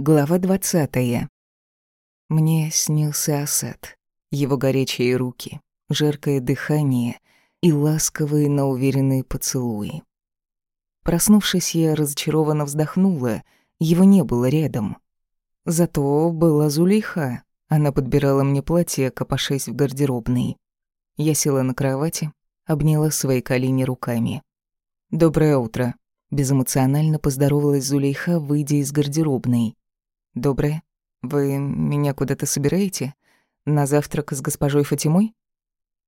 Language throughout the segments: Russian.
Глава двадцатая. Мне снился Асад. Его горячие руки, жаркое дыхание и ласковые, но уверенные поцелуи. Проснувшись, я разочарованно вздохнула. Его не было рядом. Зато была Зулейха. Она подбирала мне платье, копошась в гардеробной. Я села на кровати, обняла свои колени руками. «Доброе утро», — безэмоционально поздоровалась Зулейха, выйдя из гардеробной. «Доброе. Вы меня куда-то собираете? На завтрак с госпожой Фатимой?»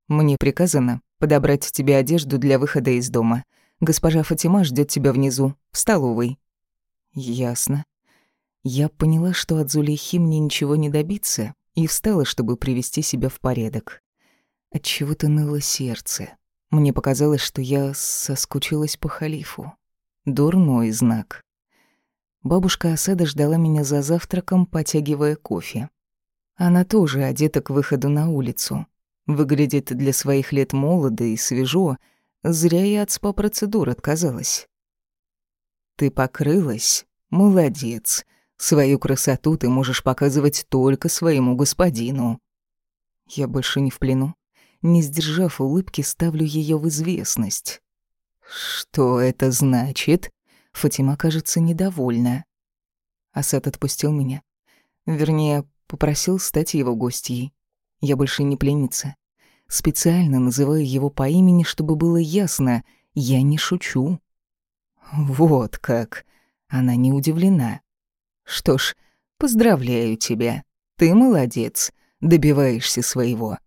«Мне приказано подобрать тебе одежду для выхода из дома. Госпожа Фатима ждет тебя внизу, в столовой». «Ясно». Я поняла, что от Зулейхи мне ничего не добиться, и встала, чтобы привести себя в порядок. Отчего-то ныло сердце. Мне показалось, что я соскучилась по халифу. Дурной знак. Бабушка Асада ждала меня за завтраком, потягивая кофе. Она тоже одета к выходу на улицу. Выглядит для своих лет молодо и свежо. Зря я от спа-процедур отказалась. «Ты покрылась? Молодец. Свою красоту ты можешь показывать только своему господину». Я больше не в плену. Не сдержав улыбки, ставлю ее в известность. «Что это значит?» Фатима, кажется, недовольна. Асад отпустил меня. Вернее, попросил стать его гостьей. Я больше не пленница. Специально называю его по имени, чтобы было ясно, я не шучу. Вот как. Она не удивлена. Что ж, поздравляю тебя. Ты молодец. Добиваешься своего.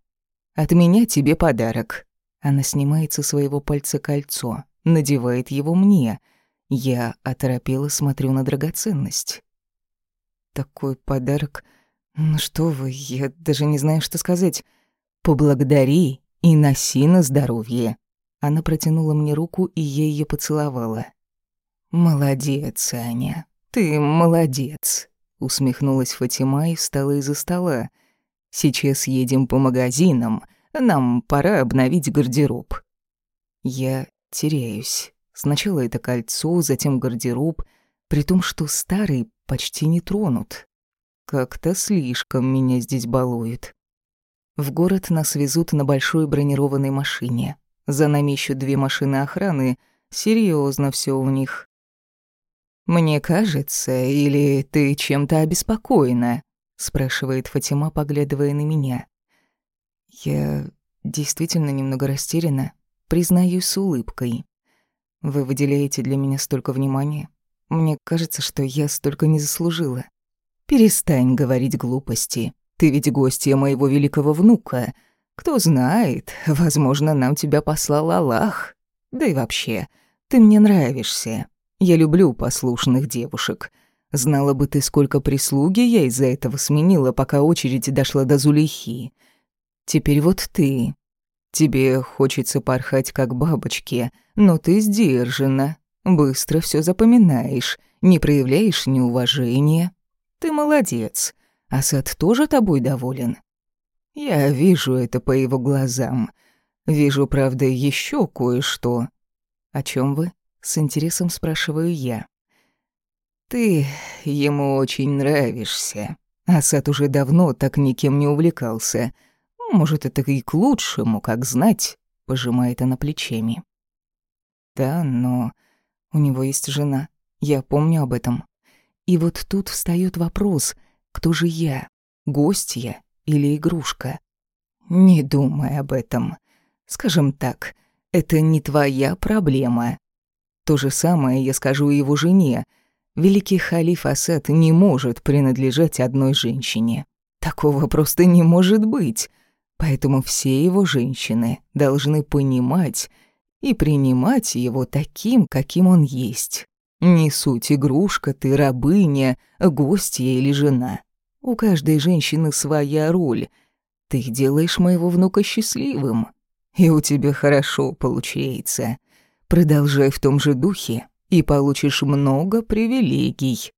От меня тебе подарок. Она снимает со своего пальца кольцо, надевает его мне — я оторопела смотрю на драгоценность. Такой подарок... Ну что вы, я даже не знаю, что сказать. Поблагодари и носи на здоровье. Она протянула мне руку, и я ее поцеловала. «Молодец, Аня, ты молодец», — усмехнулась Фатима и встала из-за стола. «Сейчас едем по магазинам, нам пора обновить гардероб». Я теряюсь. Сначала это кольцо, затем гардероб, при том, что старый почти не тронут. Как-то слишком меня здесь балует. В город нас везут на большой бронированной машине. За нами еще две машины охраны. Серьезно все у них. «Мне кажется, или ты чем-то обеспокоена?» — спрашивает Фатима, поглядывая на меня. Я действительно немного растеряна, признаюсь с улыбкой. Вы выделяете для меня столько внимания. Мне кажется, что я столько не заслужила. Перестань говорить глупости. Ты ведь гостья моего великого внука. Кто знает, возможно, нам тебя послал Аллах. Да и вообще, ты мне нравишься. Я люблю послушных девушек. Знала бы ты, сколько прислуги я из-за этого сменила, пока очередь дошла до Зулейхи. Теперь вот ты. Тебе хочется порхать как бабочки, но ты сдержана, быстро все запоминаешь, не проявляешь неуважения. Ты молодец. Асад тоже тобой доволен. Я вижу это по его глазам. Вижу, правда, еще кое-что. О чем вы? С интересом спрашиваю я. Ты ему очень нравишься. Асад уже давно так никем не увлекался — может, это и к лучшему, как знать, пожимает она плечами. Да, но у него есть жена. Я помню об этом. И вот тут встает вопрос, кто же я, гостья или игрушка? Не думай об этом. Скажем так, это не твоя проблема. То же самое я скажу его жене. Великий халиф Асад не может принадлежать одной женщине. Такого просто не может быть. Поэтому все его женщины должны понимать и принимать его таким, каким он есть. Не суть игрушка, ты рабыня, гостья или жена. У каждой женщины своя роль. Ты делаешь моего внука счастливым. И у тебя хорошо получается. Продолжай в том же духе, и получишь много привилегий.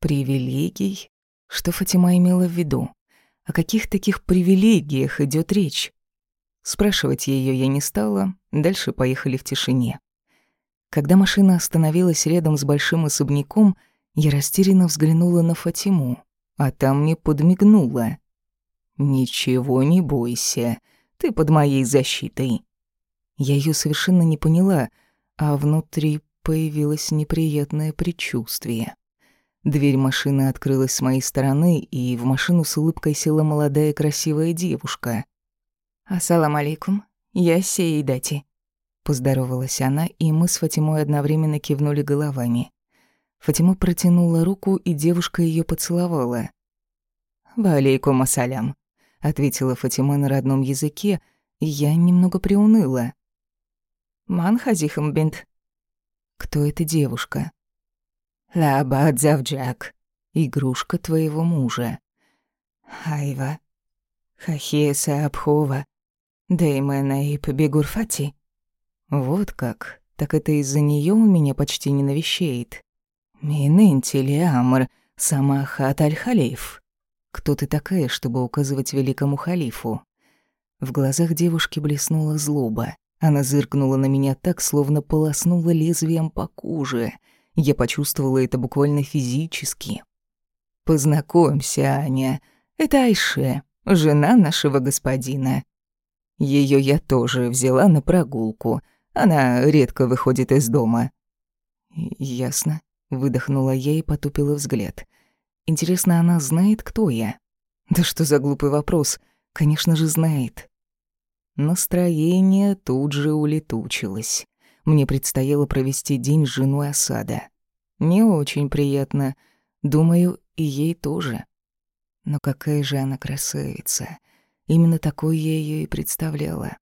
Привилегий? Что Фатима имела в виду? О каких таких привилегиях идет речь? Спрашивать ее я не стала, дальше поехали в тишине. Когда машина остановилась рядом с большим особняком, Я растерянно взглянула на Фатиму, а там мне подмигнула. «Ничего не бойся, ты под моей защитой». Я ее совершенно не поняла, а внутри появилось неприятное предчувствие. Дверь машины открылась с моей стороны, и в машину с улыбкой села молодая красивая девушка. «Ассалам алейкум, я Сейдати», — поздоровалась она, и мы с Фатимой одновременно кивнули головами. Фатима протянула руку, и девушка ее поцеловала. «Валейкум ассалям», — ответила Фатима на родном языке, и я немного приуныла. «Ман хазихам бинт». «Кто эта девушка?» Лабад завджак. Игрушка твоего мужа. Хайва. Хахеса Абхова. Деймена и Побегурфати. Вот как. Так это из-за нее у меня почти не навещает. Минентили Амр, сама Хат Аль-Халиф. Кто ты такая, чтобы указывать великому халифу? В глазах девушки блеснула злоба. Она зыркнула на меня так, словно полоснула лезвием по коже — я почувствовала это буквально физически. «Познакомься, Аня. Это Айше, жена нашего господина. Ее я тоже взяла на прогулку. Она редко выходит из дома». «Ясно», — выдохнула я и потупила взгляд. «Интересно, она знает, кто я?» «Да что за глупый вопрос? Конечно же, знает». Настроение тут же улетучилось. Мне предстояло провести день с женой осада. Не очень приятно. Думаю, и ей тоже. Но какая же она красавица. Именно такой я ее и представляла.